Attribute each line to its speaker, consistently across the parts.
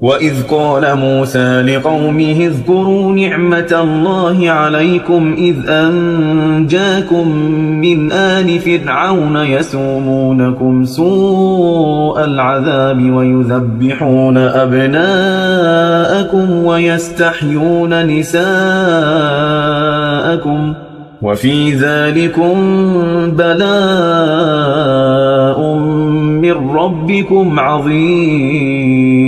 Speaker 1: وإذ قال موسى لقومه اذكروا نعمة الله عليكم إذ أنجاكم من آل فرعون يسومونكم سوء العذاب ويذبحون أبناءكم ويستحيون نساءكم وفي ذلكم بلاء من ربكم عظيم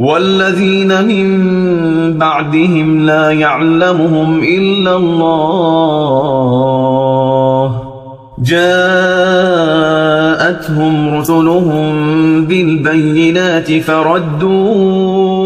Speaker 1: والذين من بعدهم لا يعلمهم إلا الله. جاءتهم رسلهم بالبينات فردوا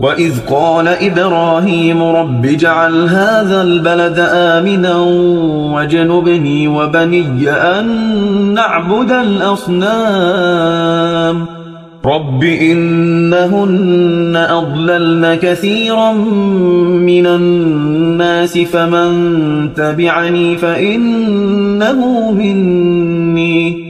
Speaker 1: وإذ قال إبراهيم رب اجعل هذا البلد آمنا وجنبني وبني أن نعبد الأصنام رب إنهن أضللن كثيرا من الناس فمن تبعني فإنه مني